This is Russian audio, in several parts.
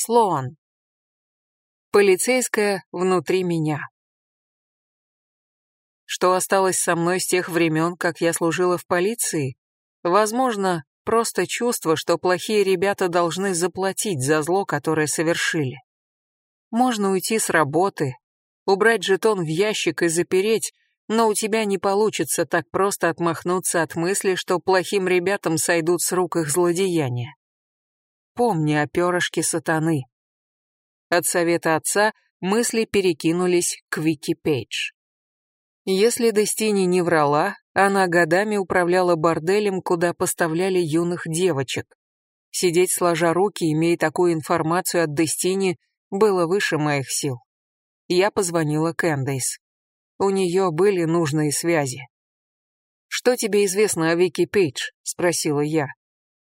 Слоан. Полицейская внутри меня. Что осталось со мной с тех времен, как я служила в полиции? Возможно, просто чувство, что плохие ребята должны заплатить за зло, которое совершили. Можно уйти с работы, убрать жетон в ящик и запереть, но у тебя не получится так просто отмахнуться от мысли, что плохим ребятам сойдут с рук их злодеяния. Помни о перышке сатаны. От совета отца мысли перекинулись к Вики Пейдж. Если Дестини не врала, она годами управляла борделем, куда поставляли юных девочек. Сидеть сложа руки, имея такую информацию от Дестини, было выше моих сил. Я позвонила Кэндейс. У нее были нужные связи. «Что тебе известно о Вики Пейдж?» — спросила я.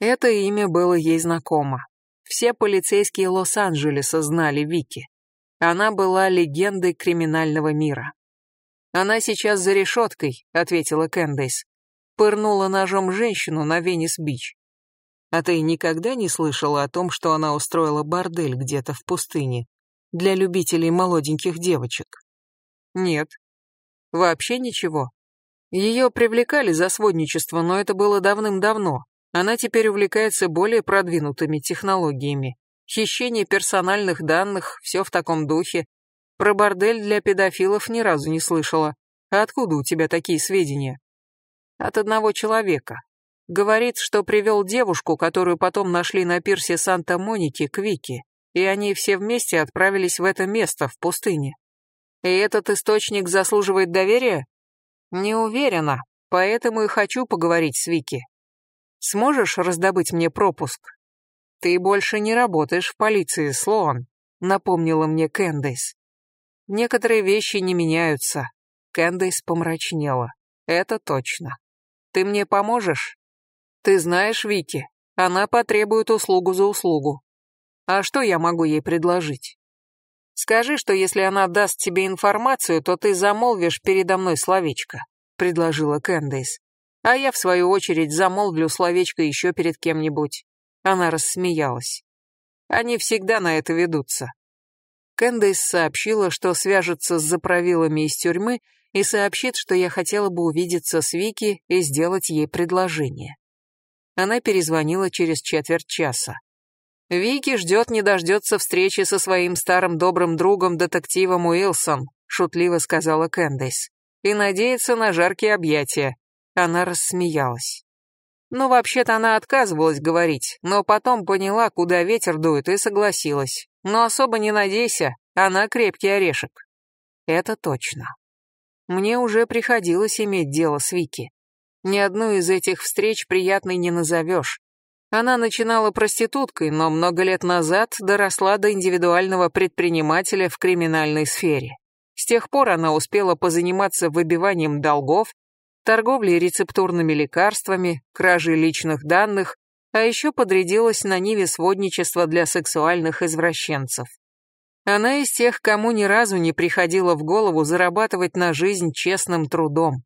Это имя было ей знакомо. Все полицейские Лос-Анджелеса знали Вики. Она была легендой криминального мира. «Она сейчас за решеткой», — ответила Кэндейс. Пырнула ножом женщину на Венес-Бич. «А ты никогда не слышала о том, что она устроила бордель где-то в пустыне для любителей молоденьких девочек?» «Нет». «Вообще ничего?» Ее привлекали за сводничество, но это было давным-давно. Она теперь увлекается более продвинутыми технологиями. Хищение персональных данных, все в таком духе. Про бордель для педофилов ни разу не слышала. А откуда у тебя такие сведения? От одного человека. Говорит, что привел девушку, которую потом нашли на пирсе Санта-Моники, к Вике, и они все вместе отправились в это место, в пустыне. И этот источник заслуживает доверия? Не уверена, поэтому и хочу поговорить с Вики. Сможешь раздобыть мне пропуск? Ты больше не работаешь в полиции, Слоан, напомнила мне Кэндейс. Некоторые вещи не меняются. Кэндейс помрачнела. Это точно. Ты мне поможешь? Ты знаешь Вики, она потребует услугу за услугу. А что я могу ей предложить? Скажи, что если она даст тебе информацию, то ты замолвишь передо мной словечко, предложила Кэндейс. А я, в свою очередь, замолвлю словечко еще перед кем-нибудь. Она рассмеялась. Они всегда на это ведутся. Кэндейс сообщила, что свяжется с заправилами из тюрьмы и сообщит, что я хотела бы увидеться с Вики и сделать ей предложение. Она перезвонила через четверть часа. «Вики ждет не дождется встречи со своим старым добрым другом, детективом Уилсон», шутливо сказала Кэндейс, «и надеется на жаркие объятия. Она рассмеялась. Ну, вообще-то она отказывалась говорить, но потом поняла, куда ветер дует, и согласилась. Но особо не надейся, она крепкий орешек. Это точно. Мне уже приходилось иметь дело с Вики. Ни одну из этих встреч приятной не назовешь. Она начинала проституткой, но много лет назад доросла до индивидуального предпринимателя в криминальной сфере. С тех пор она успела позаниматься выбиванием долгов, торговлей рецептурными лекарствами, кражей личных данных, а еще подрядилась на Ниве сводничества для сексуальных извращенцев. Она из тех, кому ни разу не приходило в голову зарабатывать на жизнь честным трудом.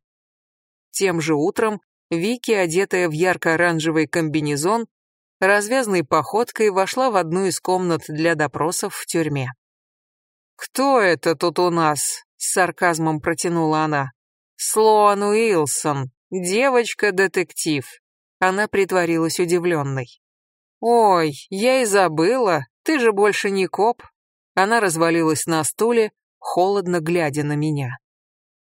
Тем же утром Вики, одетая в ярко-оранжевый комбинезон, развязной походкой вошла в одну из комнат для допросов в тюрьме. «Кто это тут у нас?» — с сарказмом протянула она. Слоан Уилсон, девочка-детектив. Она притворилась удивленной. «Ой, я и забыла, ты же больше не коп». Она развалилась на стуле, холодно глядя на меня.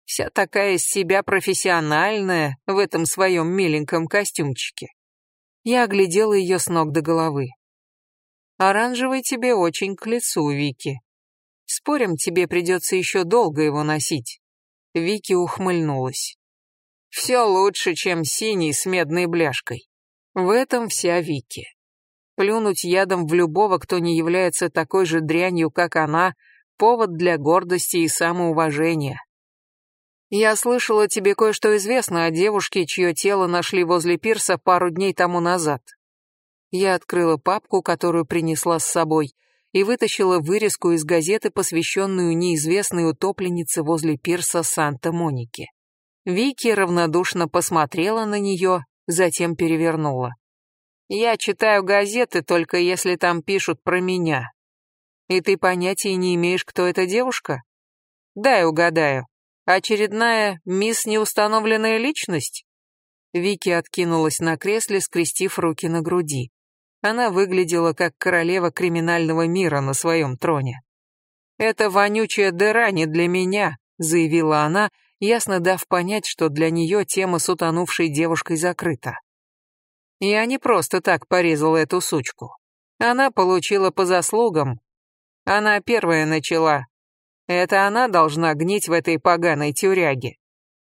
Вся такая из себя профессиональная в этом своем миленьком костюмчике. Я оглядела ее с ног до головы. «Оранжевый тебе очень к лицу, Вики. Спорим, тебе придется еще долго его носить». Вики ухмыльнулась. Все лучше, чем синий с медной бляшкой. В этом вся Вики. Плюнуть ядом в любого, кто не является такой же дрянью, как она, повод для гордости и самоуважения. Я слышала, тебе кое-что известно о девушке, чье тело нашли возле пирса пару дней тому назад. Я открыла папку, которую принесла с собой, и вытащила вырезку из газеты, посвященную неизвестной утопленнице возле пирса Санта-Моники. Вики равнодушно посмотрела на нее, затем перевернула. Я читаю газеты только если там пишут про меня. И ты понятия не имеешь, кто эта девушка? Дай угадаю. Очередная мисс неустановленная личность? Вики откинулась на кресле, скрестив руки на груди. Она выглядела как королева криминального мира на своем троне. «Это вонючая дыра не для меня», — заявила она, ясно дав понять, что для нее тема с утонувшей девушкой закрыта. Я не просто так порезала эту сучку. Она получила по заслугам. Она первая начала. Это она должна гнить в этой поганой тюряге.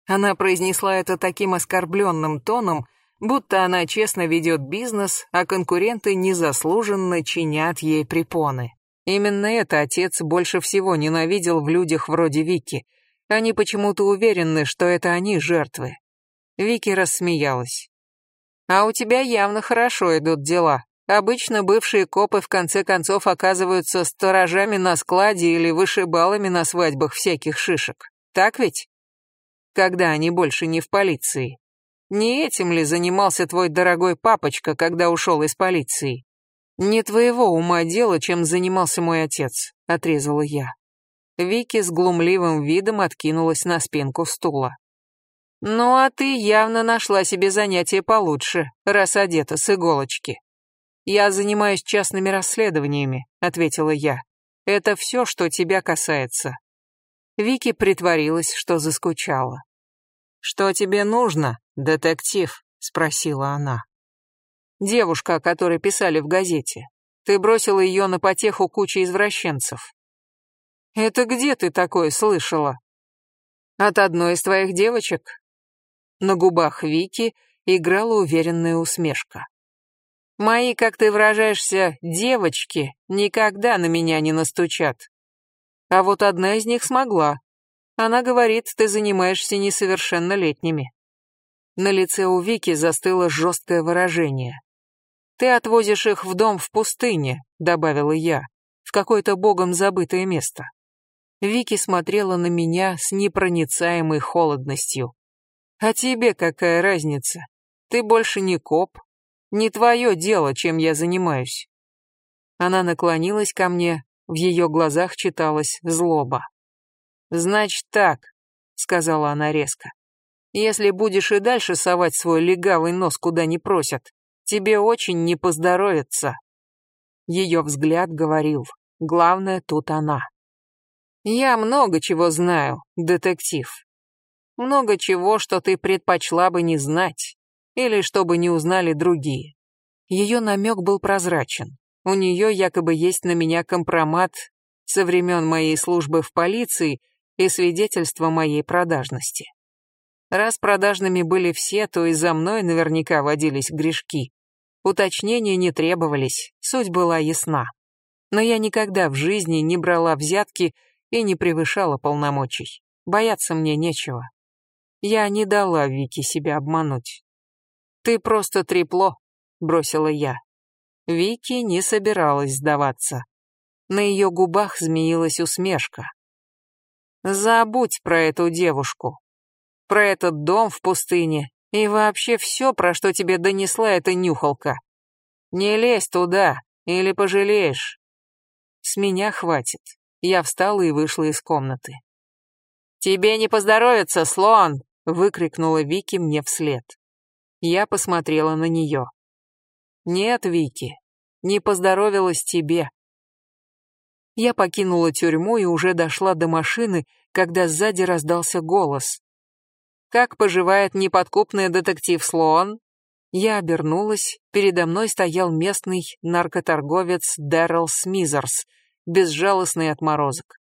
Она произнесла это таким оскорбленным тоном, будто она честно ведет бизнес, а конкуренты незаслуженно чинят ей препоны. Именно это отец больше всего ненавидел в людях вроде Вики. Они почему-то уверены, что это они жертвы. Вики рассмеялась. А у тебя явно хорошо идут дела. Обычно бывшие копы в конце концов оказываются сторожами на складе или вышибалами на свадьбах всяких шишек. Так ведь? Когда они больше не в полиции. Не этим ли занимался твой дорогой папочка, когда ушел из полиции? Не твоего ума дело, чем занимался мой отец, отрезала я. Вики с глумливым видом откинулась на спинку стула. «Ну а ты явно нашла себе занятие получше, раз одета с иголочки». «Я занимаюсь частными расследованиями», — ответила я. «Это все, что тебя касается». Вики притворилась, что заскучала. «Что тебе нужно, детектив?» — спросила она. «Девушка, о которой писали в газете. Ты бросила ее на потеху кучи извращенцев». «Это где ты такое слышала?» «От одной из твоих девочек, на губах Вики играла уверенная усмешка. «Мои, как ты выражаешься, девочки никогда на меня не настучат. А вот одна из них смогла. Она говорит, ты занимаешься несовершеннолетними». На лице у Вики застыло жесткое выражение. «Ты отвозишь их в дом в пустыне», — добавила я, «в какое-то богом забытое место». Вики смотрела на меня с непроницаемой холодностью. А тебе какая разница? Ты больше не коп. Не твое дело, чем я занимаюсь. Она наклонилась ко мне, в ее глазах читалась злоба. «Значит так», — сказала она резко. «Если будешь и дальше совать свой легавый нос куда не просят, тебе очень не поздоровится». Ее взгляд говорил, главное тут она. «Я много чего знаю, детектив. Много чего, что ты предпочла бы не знать, или чтобы не узнали другие. Ее намек был прозрачен. У нее якобы есть на меня компромат со времен моей службы в полиции и свидетельство моей продажности. Раз продажными были все, то и за мной наверняка водились грешки. Уточнения не требовались, суть была ясна. Но я никогда в жизни не брала взятки и не превышала полномочий. Бояться мне нечего. Я не дала Вике себя обмануть. «Ты просто трепло», — бросила я. Вики не собиралась сдаваться. На ее губах змеилась усмешка. «Забудь про эту девушку, про этот дом в пустыне и вообще все, про что тебе донесла эта нюхалка. Не лезь туда, или пожалеешь. С меня хватит. Я встала и вышла из комнаты. «Тебе не поздоровится, слон!» — выкрикнула Вики мне вслед. Я посмотрела на нее. «Нет, Вики, не поздоровилась тебе». Я покинула тюрьму и уже дошла до машины, когда сзади раздался голос. «Как поживает неподкупный детектив Слоан?» Я обернулась, передо мной стоял местный наркоторговец Дэрил Смизерс, безжалостный отморозок.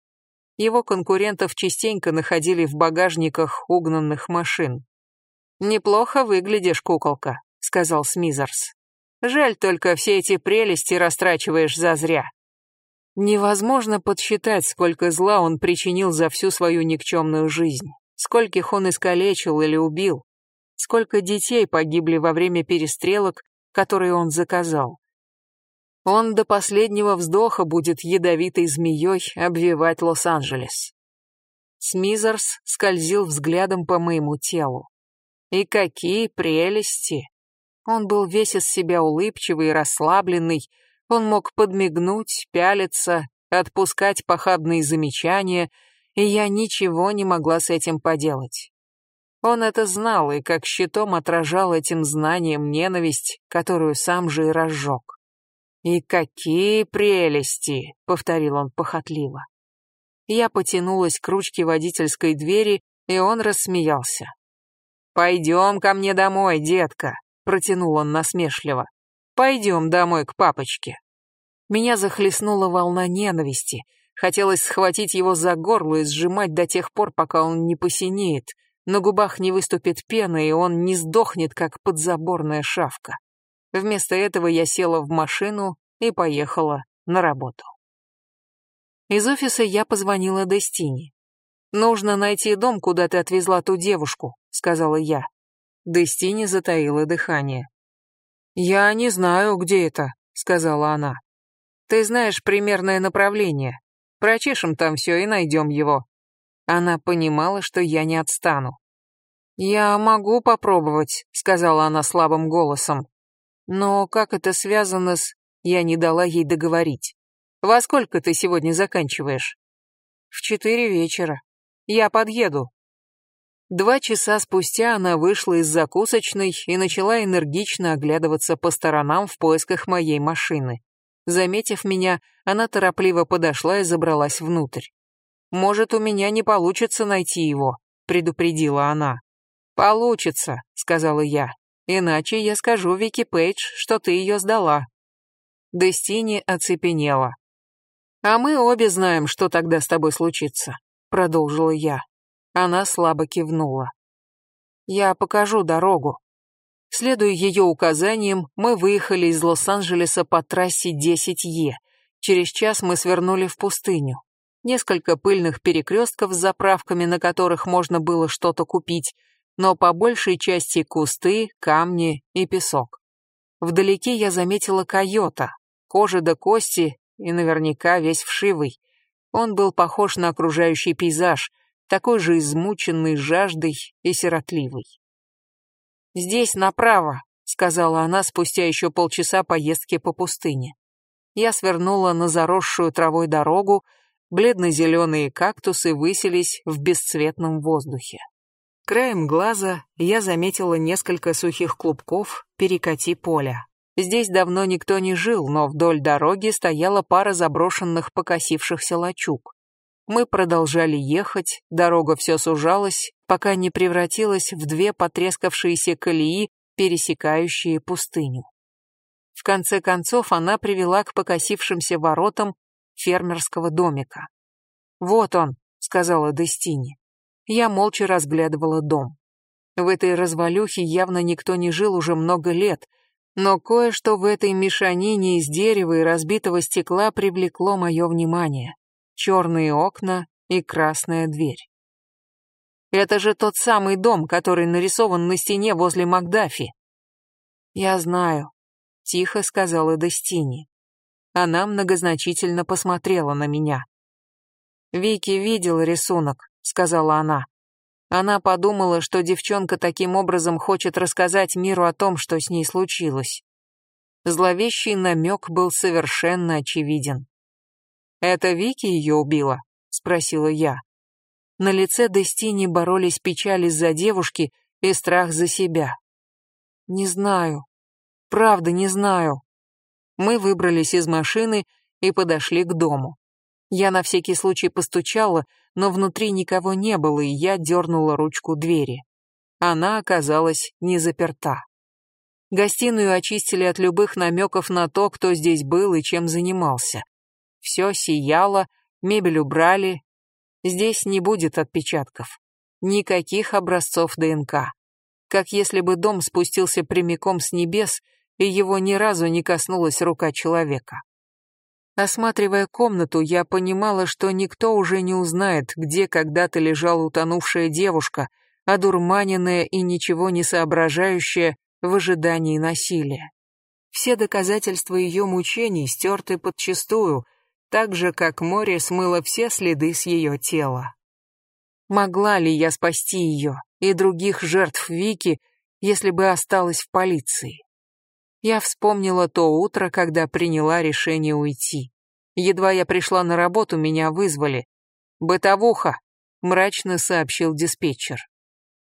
Его конкурентов частенько находили в багажниках угнанных машин. «Неплохо выглядишь, куколка», — сказал Смизерс. «Жаль только все эти прелести растрачиваешь зазря». Невозможно подсчитать, сколько зла он причинил за всю свою никчемную жизнь, скольких он искалечил или убил, сколько детей погибли во время перестрелок, которые он заказал. Он до последнего вздоха будет ядовитой змеей обвивать Лос-Анджелес. Смизерс скользил взглядом по моему телу. И какие прелести! Он был весь из себя улыбчивый и расслабленный, он мог подмигнуть, пялиться, отпускать похабные замечания, и я ничего не могла с этим поделать. Он это знал и как щитом отражал этим знанием ненависть, которую сам же и разжег. «И какие прелести!» — повторил он похотливо. Я потянулась к ручке водительской двери, и он рассмеялся. «Пойдем ко мне домой, детка», — протянул он насмешливо. «Пойдем домой к папочке». Меня захлестнула волна ненависти. Хотелось схватить его за горло и сжимать до тех пор, пока он не посинеет, на губах не выступит пена, и он не сдохнет, как подзаборная шавка. Вместо этого я села в машину и поехала на работу. Из офиса я позвонила Дестине. «Нужно найти дом, куда ты отвезла ту девушку», — сказала я. Дестине затаила дыхание. «Я не знаю, где это», — сказала она. «Ты знаешь примерное направление. Прочешем там все и найдем его». Она понимала, что я не отстану. «Я могу попробовать», — сказала она слабым голосом. «Но как это связано с...» Я не дала ей договорить. Во сколько ты сегодня заканчиваешь? В четыре вечера. Я подъеду. Два часа спустя она вышла из закусочной и начала энергично оглядываться по сторонам в поисках моей машины. Заметив меня, она торопливо подошла и забралась внутрь. «Может, у меня не получится найти его», — предупредила она. «Получится», — сказала я. «Иначе я скажу Вики Пейдж, что ты ее сдала». Дестини оцепенела. «А мы обе знаем, что тогда с тобой случится», — продолжила я. Она слабо кивнула. «Я покажу дорогу». Следуя ее указаниям, мы выехали из Лос-Анджелеса по трассе 10Е. Через час мы свернули в пустыню. Несколько пыльных перекрестков с заправками, на которых можно было что-то купить, но по большей части кусты, камни и песок. Вдалеке я заметила койота, кожа до кости и наверняка весь вшивый. Он был похож на окружающий пейзаж, такой же измученный жаждой и сиротливый. «Здесь направо», — сказала она спустя еще полчаса поездки по пустыне. Я свернула на заросшую травой дорогу, бледно-зеленые кактусы высились в бесцветном воздухе. Краем глаза я заметила несколько сухих клубков перекати поля. Здесь давно никто не жил, но вдоль дороги стояла пара заброшенных покосившихся лачуг. Мы продолжали ехать, дорога все сужалась, пока не превратилась в две потрескавшиеся колеи, пересекающие пустыню. В конце концов она привела к покосившимся воротам фермерского домика. «Вот он», — сказала Дестини. Я молча разглядывала дом. В этой развалюхе явно никто не жил уже много лет — но кое-что в этой мешанине из дерева и разбитого стекла привлекло мое внимание. Черные окна и красная дверь. Это же тот самый дом, который нарисован на стене возле Макдафи. Я знаю, тихо сказала Дестини. Она многозначительно посмотрела на меня. Вики видела рисунок, сказала она. Она подумала, что девчонка таким образом хочет рассказать миру о том, что с ней случилось. Зловещий намек был совершенно очевиден. «Это Вики ее убила?» — спросила я. На лице Дестини боролись печаль из-за девушки и страх за себя. «Не знаю. Правда, не знаю». Мы выбрались из машины и подошли к дому. Я на всякий случай постучала, но внутри никого не было, и я дернула ручку двери. Она оказалась не заперта. Гостиную очистили от любых намеков на то, кто здесь был и чем занимался. Все сияло, мебель убрали. Здесь не будет отпечатков. Никаких образцов ДНК. Как если бы дом спустился прямиком с небес, и его ни разу не коснулась рука человека. Осматривая комнату, я понимала, что никто уже не узнает, где когда-то лежала утонувшая девушка, одурманенная и ничего не соображающая в ожидании насилия. Все доказательства ее мучений стерты подчистую, так же, как море смыло все следы с ее тела. Могла ли я спасти ее и других жертв Вики, если бы осталась в полиции? Я вспомнила то утро, когда приняла решение уйти. Едва я пришла на работу, меня вызвали. «Бытовуха», — мрачно сообщил диспетчер.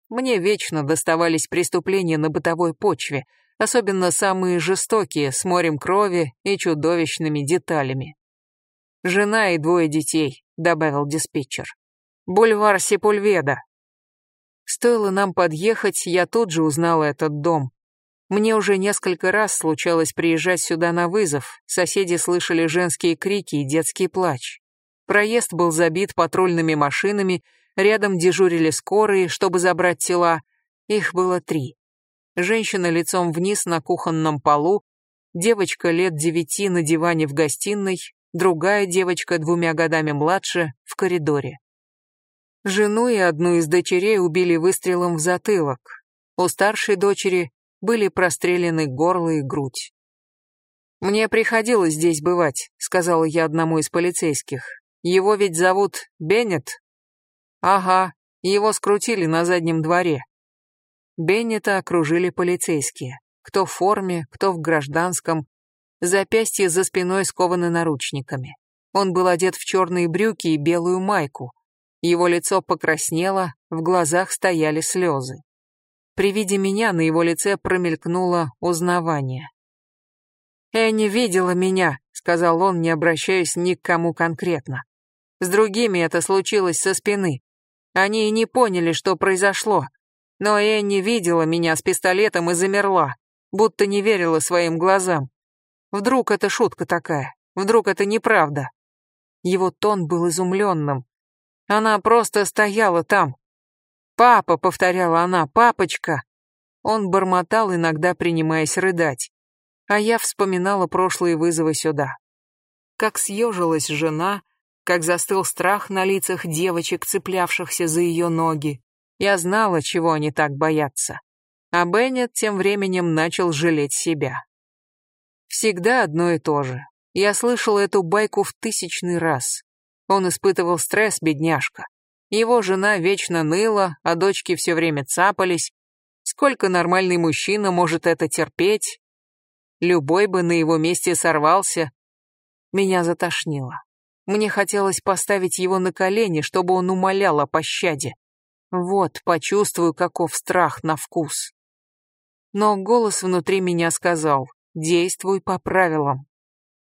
Мне вечно доставались преступления на бытовой почве, особенно самые жестокие, с морем крови и чудовищными деталями. «Жена и двое детей», — добавил диспетчер. «Бульвар Сепульведа». Стоило нам подъехать, я тут же узнала этот дом. Мне уже несколько раз случалось приезжать сюда на вызов, соседи слышали женские крики и детский плач. Проезд был забит патрульными машинами, рядом дежурили скорые, чтобы забрать тела. Их было три. Женщина лицом вниз на кухонном полу, девочка лет девяти на диване в гостиной, другая девочка двумя годами младше в коридоре. Жену и одну из дочерей убили выстрелом в затылок. У старшей дочери были прострелены горло и грудь. «Мне приходилось здесь бывать», — сказала я одному из полицейских. «Его ведь зовут Беннет?» «Ага, его скрутили на заднем дворе». Беннета окружили полицейские. Кто в форме, кто в гражданском. Запястья за спиной скованы наручниками. Он был одет в черные брюки и белую майку. Его лицо покраснело, в глазах стояли слезы. При виде меня на его лице промелькнуло узнавание. «Энни видела меня», — сказал он, не обращаясь ни к кому конкретно. «С другими это случилось со спины. Они и не поняли, что произошло. Но Энни видела меня с пистолетом и замерла, будто не верила своим глазам. Вдруг это шутка такая, вдруг это неправда». Его тон был изумленным. Она просто стояла там, «Папа», — повторяла она, — «папочка». Он бормотал, иногда принимаясь рыдать. А я вспоминала прошлые вызовы сюда. Как съежилась жена, как застыл страх на лицах девочек, цеплявшихся за ее ноги. Я знала, чего они так боятся. А Беннет тем временем начал жалеть себя. Всегда одно и то же. Я слышала эту байку в тысячный раз. Он испытывал стресс, бедняжка. Его жена вечно ныла, а дочки все время цапались. Сколько нормальный мужчина может это терпеть? Любой бы на его месте сорвался. Меня затошнило. Мне хотелось поставить его на колени, чтобы он умолял о пощаде. Вот, почувствую, каков страх на вкус. Но голос внутри меня сказал, действуй по правилам.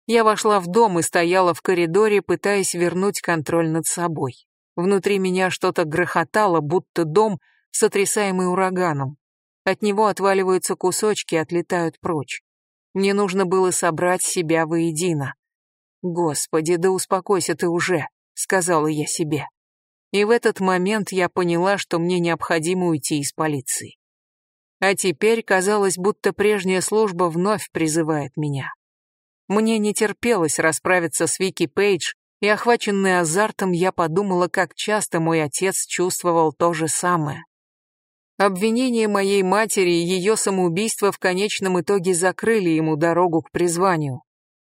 Я вошла в дом и стояла в коридоре, пытаясь вернуть контроль над собой. Внутри меня что-то грохотало, будто дом, сотрясаемый ураганом. От него отваливаются кусочки, отлетают прочь. Мне нужно было собрать себя воедино. «Господи, да успокойся ты уже», — сказала я себе. И в этот момент я поняла, что мне необходимо уйти из полиции. А теперь казалось, будто прежняя служба вновь призывает меня. Мне не терпелось расправиться с Вики Пейдж и, охваченный азартом, я подумала, как часто мой отец чувствовал то же самое. Обвинение моей матери и ее самоубийство в конечном итоге закрыли ему дорогу к призванию.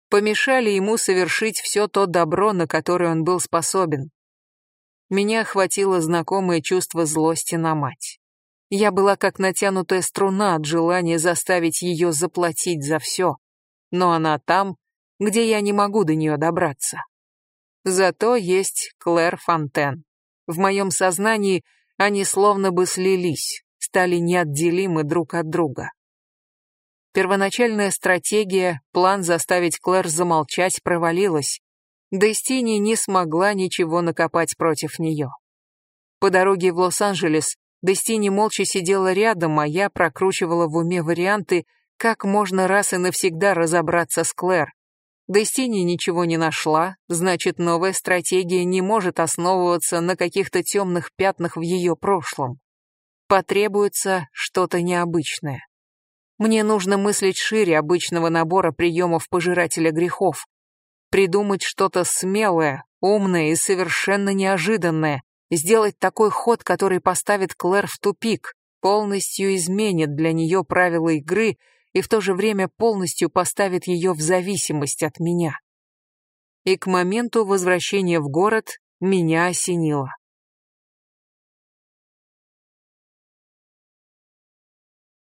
Помешали ему совершить все то добро, на которое он был способен. Меня охватило знакомое чувство злости на мать. Я была как натянутая струна от желания заставить ее заплатить за все. Но она там, где я не могу до нее добраться. Зато есть Клэр Фонтен. В моем сознании они словно бы слились, стали неотделимы друг от друга. Первоначальная стратегия, план заставить Клэр замолчать, провалилась. Дестини не смогла ничего накопать против нее. По дороге в Лос-Анджелес Дестини молча сидела рядом, а я прокручивала в уме варианты, как можно раз и навсегда разобраться с Клэр, Дестини ничего не нашла, значит, новая стратегия не может основываться на каких-то темных пятнах в ее прошлом. Потребуется что-то необычное. Мне нужно мыслить шире обычного набора приемов пожирателя грехов. Придумать что-то смелое, умное и совершенно неожиданное. Сделать такой ход, который поставит Клэр в тупик, полностью изменит для нее правила игры и в то же время полностью поставит ее в зависимость от меня. И к моменту возвращения в город меня осенило.